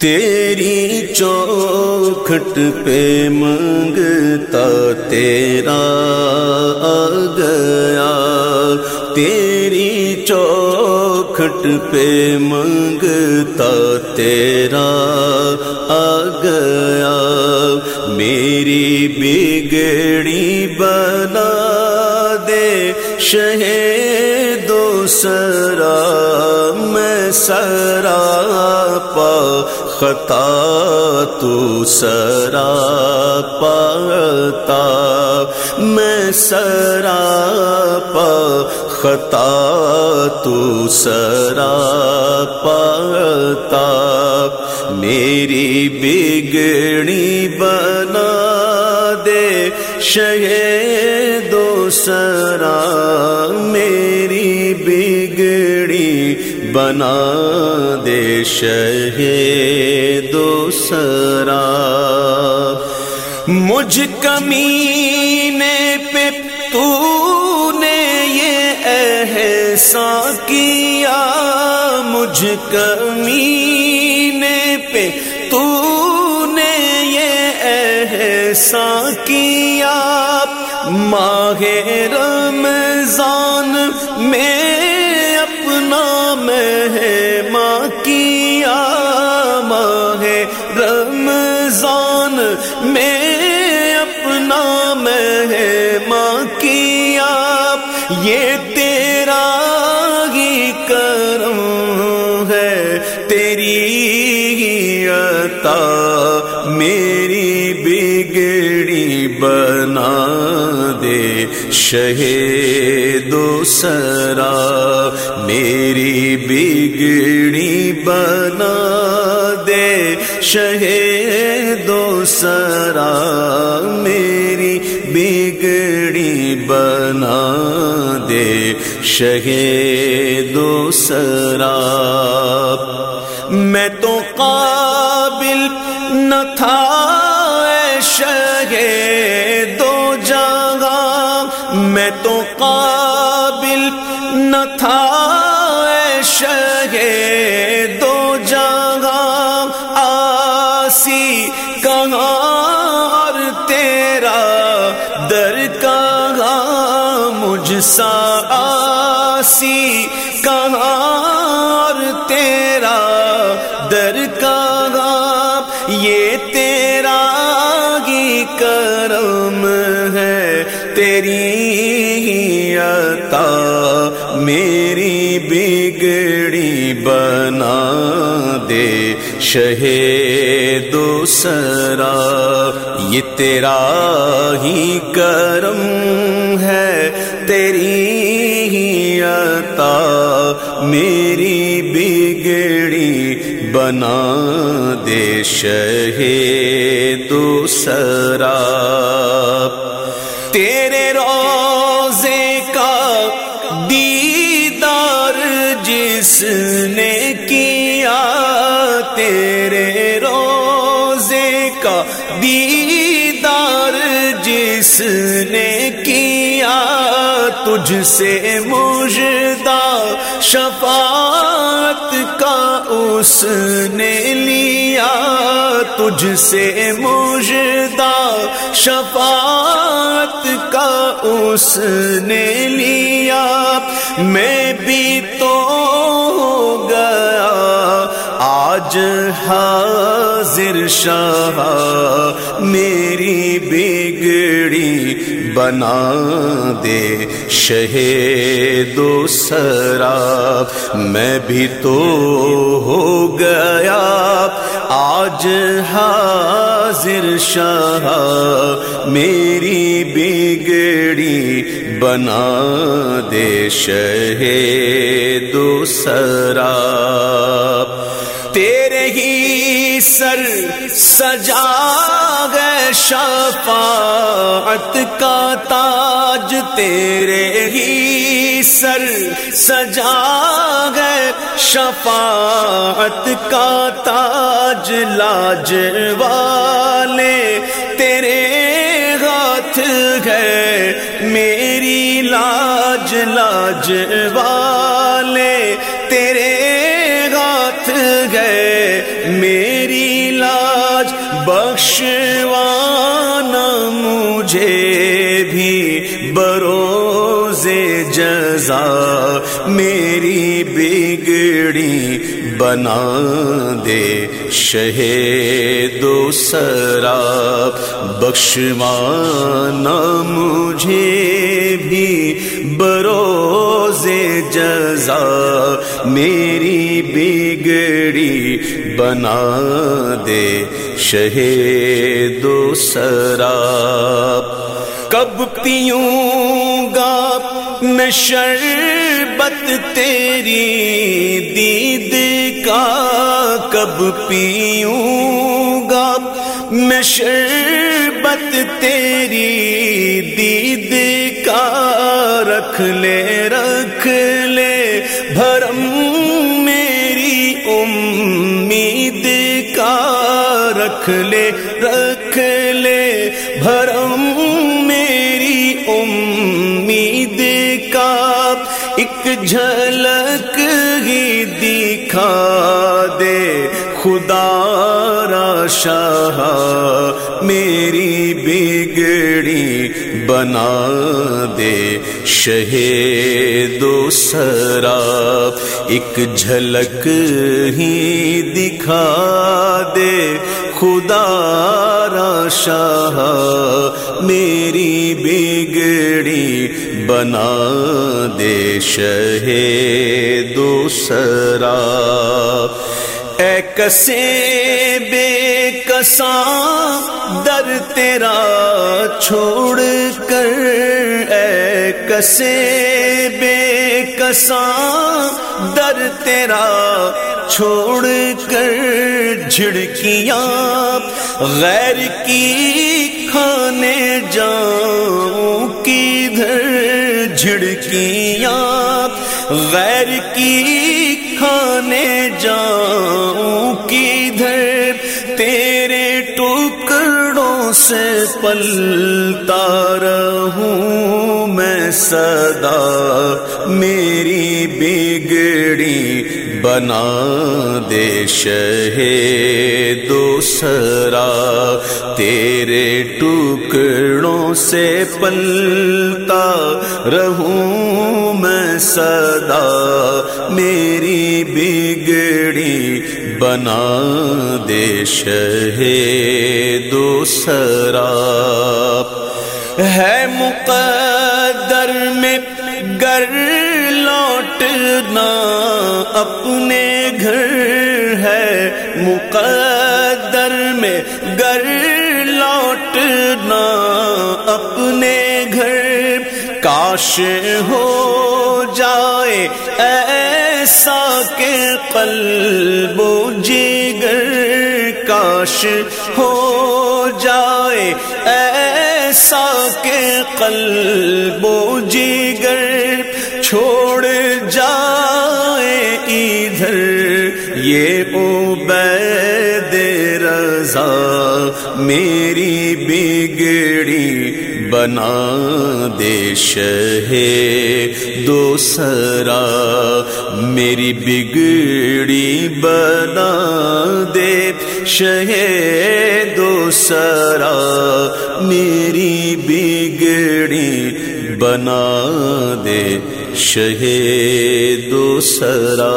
تیری چوکھٹ پہ منگتا تیرا آ گیا۔ تیری چوکھٹ پہ منگتا تیرا آ گیا۔ میری بگڑی بنا دے شہید دوسرا میں سرا پا خطا تو سرا پاتا میں سرا پا خطا تو سرا پاتا میری بگڑی بنا دے شہ دوسرا میری بگڑی بنا دے شہ دوسرا مجھ کمینے پہ تو نے یہ احسان کیا۔ مجھ کمینے پہ تو نے یہ احسان کیا۔ ماہ رمضان میں اپنا مہمان کیا ماہ رمضان میں اپنا مہمان کیا یہ تیرا ہی کرم ہے۔ تیری ہی عطا، میری بگڑی بنا دے۔ شہید دوسرا میری بگڑی بنا دے شہید دوسرا میری بگڑی بنا دے شہید دوسرا میں تو قابل نہ تھا شگے دو جگہ میں تو قابل نہ تھا شگے دو جگہ آسی کہاں اور تیرا در کہاں مجھ سا آسی کہاں اور تیرا در کہاں یہ تیرا ہی کرم ہے تیری ہی عطا میری بنا دے شہید دوسرا، یہ تیرا ہی کرم ہے، تیری ہی عطا، میری بگڑی بنا دے شہید دوسرا۔ جس نے کیا تیرے روزے کا دیدار جس نے کیا تجھ سے مجدہ شفاعت کا اس نے لیا، تجھ سے مجدہ شفاعت کا اس نے لیا۔ میں بھی تو ہو گیا، آج حاضر شاہ، میری بگڑی بنا دے شہید دوسرا میں بھی تو ہو گیا۔ آج حاضر شاہ میری بگڑی بنا دے شہید دوسرا تیرے ہی سر سجا گئے۔ شفاعت کا تاج تیرے ہی سر سجا گئے شفاعت کا تاج لاج والے تیرے ہاتھ گئے میری لاج لاج والے بھی بروز جزا میری بگڑی بنا دے شہید و سرا بخشوانا مجھے بھی بروز جزا میری بگڑی بنا دے شہید و سرا کب پیوں گا؟ میں شربت تیری دید کا کب پیوں گا؟ میں شربت تیری دید کا رکھ لے رکھ لے۔ بھرم میری امید کا رکھ لے، رکھ خدا را شاہ میری بگڑی بنا دے شہید و سرا ایک جھلک ہی دکھا دے خدا را شاہ میری بگڑی بنا دے شہید و سرا اے کسے بے کساں در تیرا چھوڑ کر، اے کسے بے کساں در تیرا چھوڑ کر، جھڑکیاں غیر کی کھانے جاؤں کدھر، جھڑکیاں غیر کی کھانے جاؤں پلتا رہوں میں صدا، میری بگڑی بنا دے شہید و سرا تیرے ٹکڑوں سے پلتا رہوں میں صدا، میری بگڑی بنا دے شہید و سرا ہے مقدر میں گر لوٹنا اپنے گھر ہے۔ مقدر میں گر لوٹنا اپنے گھر۔ کاش ہو جائے ایسا کہ قلب جگر کاش ہو جائے، ایسا کہ قلب و جگر چھوڑ جائے۔ ادھر یہ عبید رضا، میری بگڑی بنا دے شہے دو سرا میری بگڑی بنا دے شہے دو سرا میری بگڑی بنا دے شہے دو سرا